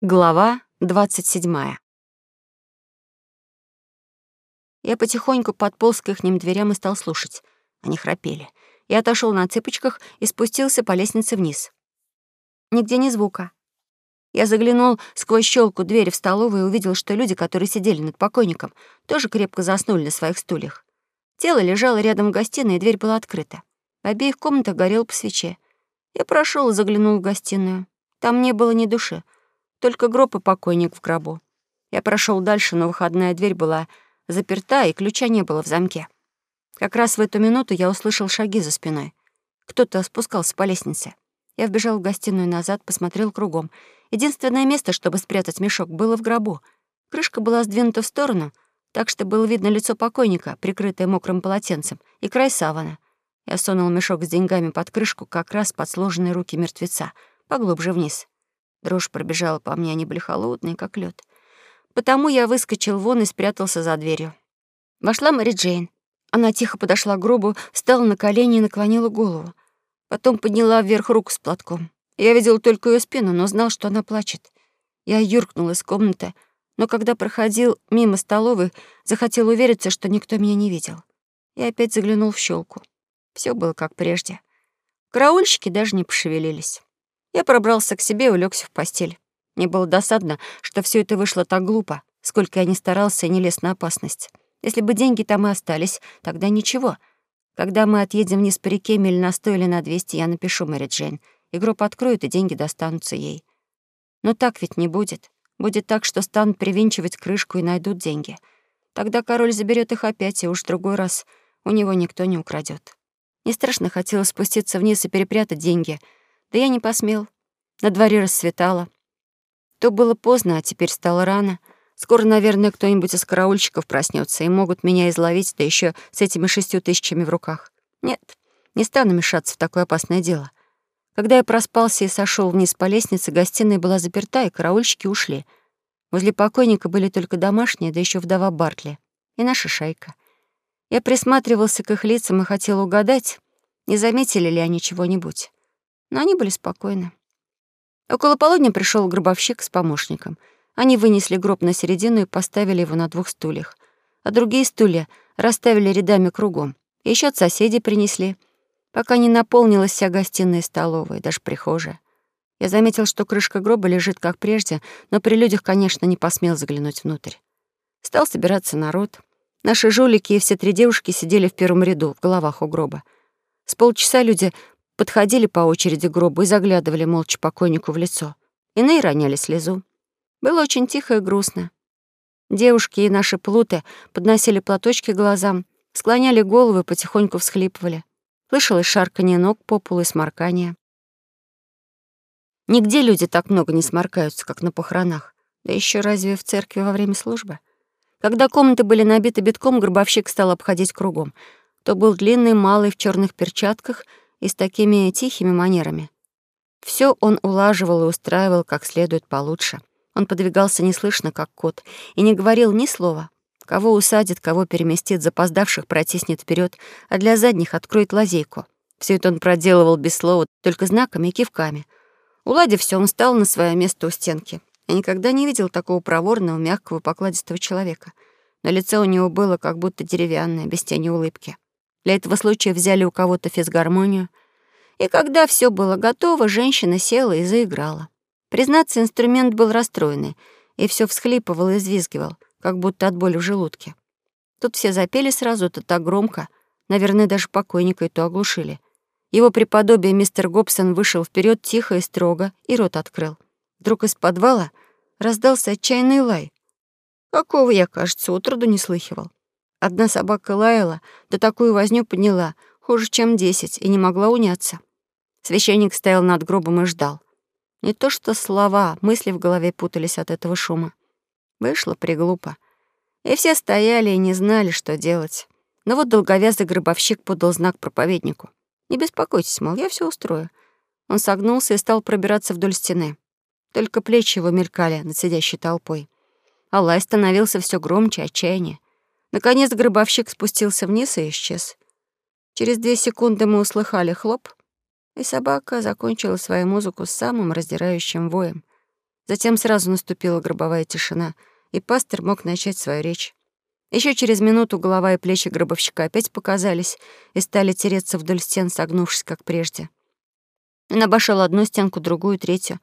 Глава 27. Я потихоньку подполз к ихним дверям и стал слушать. Они храпели. Я отошел на цыпочках и спустился по лестнице вниз. Нигде ни звука. Я заглянул сквозь щелку двери в столовую и увидел, что люди, которые сидели над покойником, тоже крепко заснули на своих стульях. Тело лежало рядом в гостиной, и дверь была открыта. В обеих комнатах горел по свече. Я прошел и заглянул в гостиную. Там не было ни души — только гроб и покойник в гробу. Я прошел дальше, но выходная дверь была заперта, и ключа не было в замке. Как раз в эту минуту я услышал шаги за спиной. Кто-то спускался по лестнице. Я вбежал в гостиную назад, посмотрел кругом. Единственное место, чтобы спрятать мешок, было в гробу. Крышка была сдвинута в сторону, так что было видно лицо покойника, прикрытое мокрым полотенцем, и край савана. Я сунул мешок с деньгами под крышку как раз под сложенные руки мертвеца, поглубже вниз. Дрожь пробежала по мне, они были холодные, как лед. Потому я выскочил вон и спрятался за дверью. Вошла Мэри Джейн. Она тихо подошла к гробу, встала на колени и наклонила голову. Потом подняла вверх руку с платком. Я видел только ее спину, но знал, что она плачет. Я юркнул из комнаты, но когда проходил мимо столовой, захотел увериться, что никто меня не видел. Я опять заглянул в щелку. Все было как прежде. Караульщики даже не пошевелились. Я пробрался к себе и улегся в постель. Мне было досадно, что все это вышло так глупо, сколько я не старался и не лез на опасность. Если бы деньги там и остались, тогда ничего. Когда мы отъедем вниз по реке миль на сто или на двести, я напишу Мэри Джейн. И гроб откроют, и деньги достанутся ей. Но так ведь не будет. Будет так, что станут привинчивать крышку и найдут деньги. Тогда король заберет их опять, и уж другой раз у него никто не украдет. Не страшно хотелось спуститься вниз и перепрятать деньги — да я не посмел. На дворе рассветало. То было поздно, а теперь стало рано. Скоро, наверное, кто-нибудь из караульщиков проснется и могут меня изловить, да еще с этими шестью тысячами в руках. Нет, не стану мешаться в такое опасное дело. Когда я проспался и сошел вниз по лестнице, гостиная была заперта, и караульщики ушли. Возле покойника были только домашние, да еще вдова Бартли и наша шайка. Я присматривался к их лицам и хотел угадать, не заметили ли они чего-нибудь но они были спокойны. Около полудня пришел гробовщик с помощником. Они вынесли гроб на середину и поставили его на двух стульях, а другие стулья расставили рядами кругом. Еще от соседей принесли, пока не наполнилась вся гостиная и столовая, даже прихожая. Я заметил, что крышка гроба лежит как прежде, но при людях, конечно, не посмел заглянуть внутрь. Стал собираться народ. Наши жулики и все три девушки сидели в первом ряду, в головах у гроба. С полчаса люди подходили по очереди к гробу и заглядывали молча покойнику в лицо. Иные роняли слезу. Было очень тихо и грустно. Девушки и наши плуты подносили платочки глазам, склоняли головы и потихоньку всхлипывали. Слышалось шарканье ног по и сморкание. Нигде люди так много не сморкаются, как на похоронах. Да еще разве в церкви во время службы? Когда комнаты были набиты битком, гробовщик стал обходить кругом. То был длинный, малый, в черных перчатках — и с такими тихими манерами. Все он улаживал и устраивал как следует получше. Он подвигался неслышно, как кот, и не говорил ни слова. Кого усадит, кого переместит, запоздавших протиснет вперед, а для задних откроет лазейку. Все это он проделывал без слова, только знаками и кивками. Уладив все, он встал на свое место у стенки. Я никогда не видел такого проворного, мягкого, покладистого человека. На лице у него было как будто деревянное, без тени улыбки. Для этого случая взяли у кого-то физгармонию. И когда все было готово, женщина села и заиграла. Признаться, инструмент был расстроенный, и все всхлипывал и взвизгивал, как будто от боли в желудке. Тут все запели сразу, это так громко. Наверное, даже покойника и то оглушили. Его преподобие мистер Гобсон вышел вперед тихо и строго, и рот открыл. Вдруг из подвала раздался отчаянный лай. Какого я, кажется, утроду не слыхивал. Одна собака лаяла, да такую возню подняла, хуже, чем десять, и не могла уняться. Священник стоял над гробом и ждал. Не то что слова, мысли в голове путались от этого шума. Вышло приглупо. И все стояли и не знали, что делать. Но вот долговязый гробовщик подал знак проповеднику. «Не беспокойтесь, мол, я все устрою». Он согнулся и стал пробираться вдоль стены. Только плечи его мелькали над сидящей толпой. А лай становился все громче, отчаяние. Наконец гробовщик спустился вниз и исчез. Через две секунды мы услыхали хлоп, и собака закончила свою музыку с самым раздирающим воем. Затем сразу наступила гробовая тишина, и пастор мог начать свою речь. Еще через минуту голова и плечи гробовщика опять показались и стали тереться вдоль стен, согнувшись, как прежде. Он обошел одну стенку, другую, третью,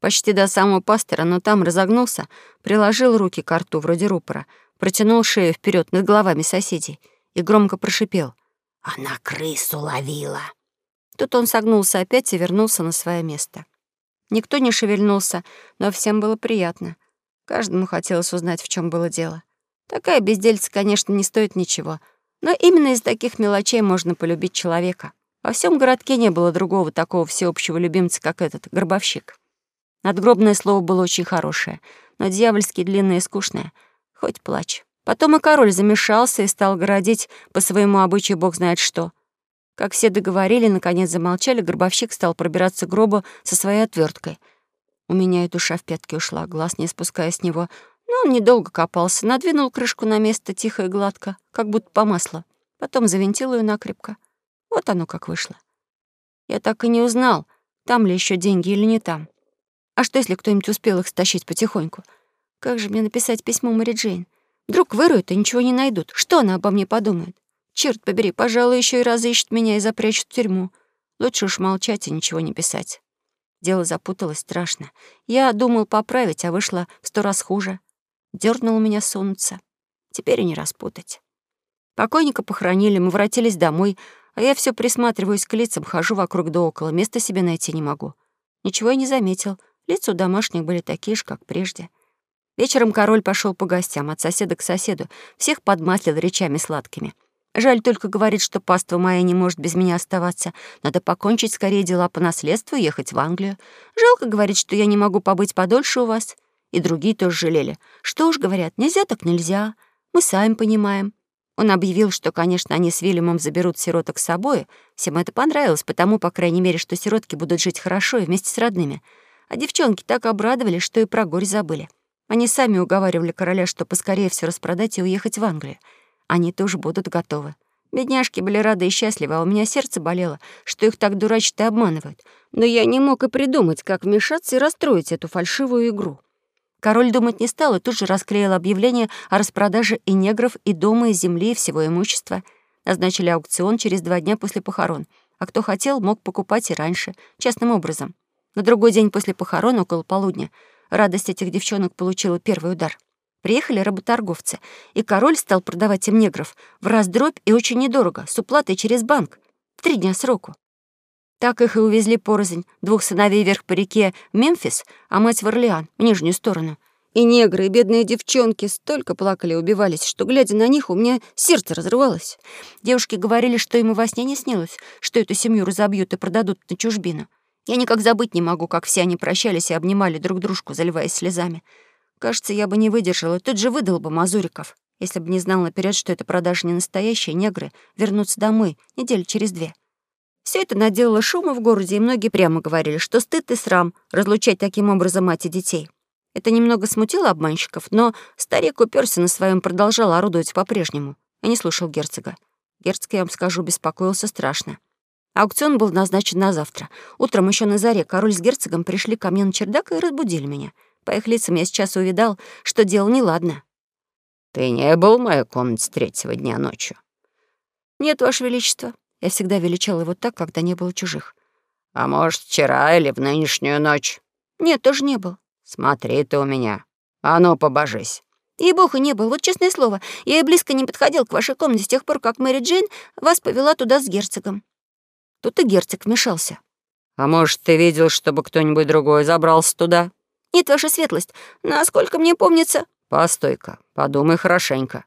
почти до самого пастора, но там разогнулся, приложил руки к рту, вроде рупора, протянул шею вперед над головами соседей и громко прошипел. «Она крысу ловила!» Тут он согнулся опять и вернулся на свое место. Никто не шевельнулся, но всем было приятно. Каждому хотелось узнать, в чем было дело. Такая бездельца, конечно, не стоит ничего, но именно из таких мелочей можно полюбить человека. Во всем городке не было другого такого всеобщего любимца, как этот, гробовщик. Надгробное слово было очень хорошее, но дьявольски длинное и скучное. Хоть плачь. Потом и король замешался и стал городить по своему обычаю бог знает что. Как все договорили, наконец замолчали, гробовщик стал пробираться к гробу со своей отверткой. У меня и душа в пятки ушла, глаз не спуская с него, но он недолго копался, надвинул крышку на место тихо и гладко, как будто по маслу. Потом завинтил ее накрепко. Вот оно как вышло. Я так и не узнал, там ли еще деньги или не там. А что, если кто-нибудь успел их стащить потихоньку? Как же мне написать письмо Мэри Джейн? Вдруг выруют и ничего не найдут. Что она обо мне подумает? Черт побери, пожалуй, еще и разыщет меня и запрячет в тюрьму. Лучше уж молчать и ничего не писать. Дело запуталось страшно. Я думал поправить, а вышло в сто раз хуже. Дёрнуло меня солнце. Теперь и не распутать. Покойника похоронили, мы воротились домой, а я все присматриваюсь к лицам, хожу вокруг да около, места себе найти не могу. Ничего я не заметил. Лица у домашних были такие же, как прежде. Вечером король пошел по гостям, от соседа к соседу, всех подмаслил речами сладкими. Жаль только говорит, что паства моя не может без меня оставаться. Надо покончить скорее дела по наследству и ехать в Англию. Жалко, говорит, что я не могу побыть подольше у вас. И другие тоже жалели. Что уж, говорят, нельзя так нельзя. Мы сами понимаем. Он объявил, что, конечно, они с Вильямом заберут сироток с собой. Всем это понравилось, потому, по крайней мере, что сиротки будут жить хорошо и вместе с родными. А девчонки так обрадовались, что и про горь забыли. Они сами уговаривали короля, что поскорее все распродать и уехать в Англию. Они тоже будут готовы. Бедняжки были рады и счастливы, а у меня сердце болело, что их так дурачат и обманывают. Но я не мог и придумать, как вмешаться и расстроить эту фальшивую игру. Король думать не стал и тут же расклеил объявление о распродаже и негров, и дома, и земли, и всего имущества. Назначили аукцион через два дня после похорон. А кто хотел, мог покупать и раньше, частным образом. На другой день после похорон, около полудня, радость этих девчонок получила первый удар. Приехали работорговцы, и король стал продавать им негров в раздробь и очень недорого, с уплатой через банк, в три дня сроку. Так их и увезли порознь, двух сыновей вверх по реке Мемфис, а мать в Орлеан, в нижнюю сторону. И негры, и бедные девчонки столько плакали и убивались, что, глядя на них, у меня сердце разрывалось. Девушки говорили, что им во сне не снилось, что эту семью разобьют и продадут на чужбину. Я никак забыть не могу, как все они прощались и обнимали друг дружку, заливаясь слезами. Кажется, я бы не выдержала, тут же выдал бы Мазуриков, если бы не знал наперед, что это продажа не настоящие, негры вернутся домой недели через две. Все это наделало шума в городе, и многие прямо говорили, что стыд и срам разлучать таким образом мать и детей. Это немного смутило обманщиков, но старик уперся на своем, продолжал орудовать по-прежнему и не слушал герцога. Герцог, я вам скажу, беспокоился страшно. Аукцион был назначен на завтра. Утром еще на заре король с герцогом пришли ко мне на чердак и разбудили меня. По их лицам я сейчас увидал, что дело неладно. «Ты не был в моей комнате третьего дня ночью?» «Нет, Ваше Величество. Я всегда величал его так, когда не было чужих. «А может, вчера или в нынешнюю ночь?» «Нет, тоже не был». «Смотри ты у меня. А ну, побожись». И бога не был, вот честное слово. Я и близко не подходил к вашей комнате с тех пор, как Мэри Джейн вас повела туда с герцогом. Тут и герцог вмешался. «А может, ты видел, чтобы кто-нибудь другой забрался туда?» «Нет, ваша светлость, насколько мне помнится...» «Постой-ка, подумай хорошенько».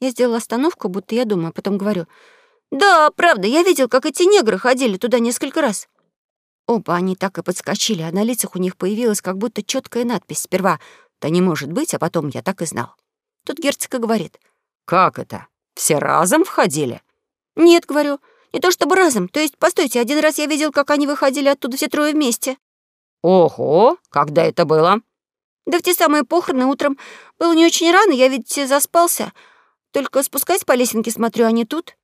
Я сделала остановку, будто я думаю, а потом говорю... «Да, правда, я видел, как эти негры ходили туда несколько раз». Оба они так и подскочили, а на лицах у них появилась как будто четкая надпись. Сперва «Да не может быть», а потом «Я так и знал». Тут герцог говорит. «Как это? Все разом входили?» «Нет», — говорю, — «не то чтобы разом. То есть, постойте, один раз я видел, как они выходили оттуда все трое вместе». «Ого! Когда это было?» «Да в те самые похороны утром. Было не очень рано, я ведь заспался. Только спускаясь по лесенке, смотрю, они тут».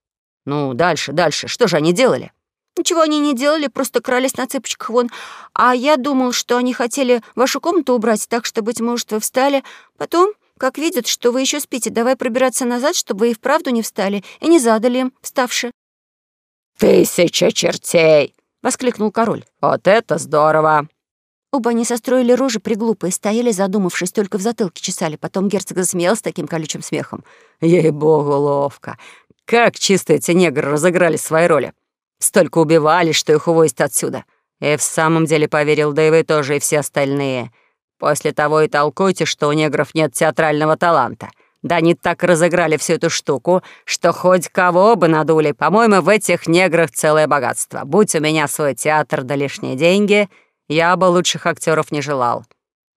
«Ну, дальше, дальше. Что же они делали?» Ничего они не делали, просто крались на цыпочках вон. А я думал, что они хотели вашу комнату убрать, так что, быть может, вы встали. Потом, как видят, что вы еще спите, давай пробираться назад, чтобы вы и вправду не встали, и не задали им, вставши». «Тысяча чертей!» — воскликнул король. «Вот это здорово!» Оба они состроили рожи приглупые, стояли, задумавшись, только в затылке чесали. Потом герцог засмеялся таким колючим смехом. «Ей-богу, ловко! Как чисто эти негры разыграли свои роли! Столько убивали, что их увозят отсюда. И в самом деле поверил, да и вы тоже, и все остальные. После того и толкуйте, что у негров нет театрального таланта. Да они так разыграли всю эту штуку, что хоть кого бы надули. По-моему, в этих неграх целое богатство. Будь у меня свой театр да лишние деньги, я бы лучших актеров не желал.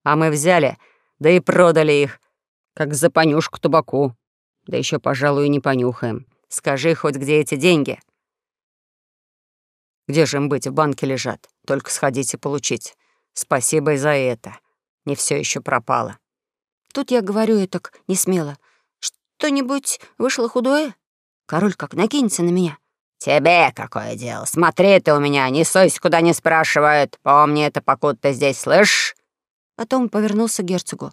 А мы взяли, да и продали их, как за понюшку табаку. Да еще, пожалуй, и не понюхаем. Скажи хоть, где эти деньги?» Где же им быть? В банке лежат. Только сходите получить. Спасибо и за это. Не все еще пропало. Тут я говорю и так не смело. Что-нибудь вышло худое? Король как накинется на меня. «Тебе какое дело? Смотри ты у меня, не сойся, куда не спрашивают. Помни это, покуда ты здесь, слышишь?» Потом повернулся к герцогу.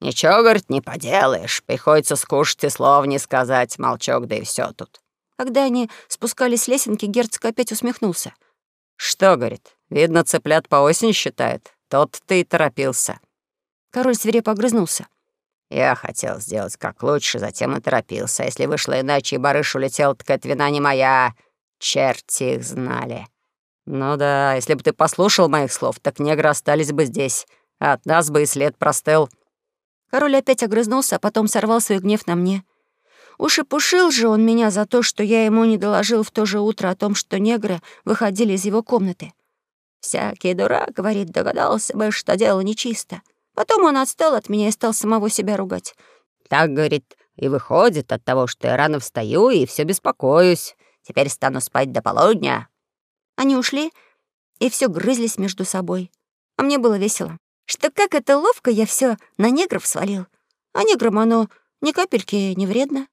«Ничего, говорит, не поделаешь. Приходится скушать и слов не сказать. Молчок, да и все тут». Когда они спускались с лесенки, герцог опять усмехнулся. «Что, — говорит, — видно, цыплят по осени считает. Тот ты и торопился». Король свирепо огрызнулся. «Я хотел сделать как лучше, затем и торопился. Если вышло иначе, и барыш улетел, так это вина не моя. Черти их знали». «Ну да, если бы ты послушал моих слов, так негры остались бы здесь, а от нас бы и след простыл». Король опять огрызнулся, а потом сорвал свой гнев на мне. Уж и пушил же он меня за то, что я ему не доложил в то же утро о том, что негры выходили из его комнаты. Всякий дурак, говорит, догадался бы, что дело нечисто. Потом он отстал от меня и стал самого себя ругать. Так, говорит, и выходит от того, что я рано встаю и все беспокоюсь. Теперь стану спать до полудня. Они ушли и все грызлись между собой. А мне было весело, что как это ловко я все на негров свалил. А неграм оно ни капельки не вредно.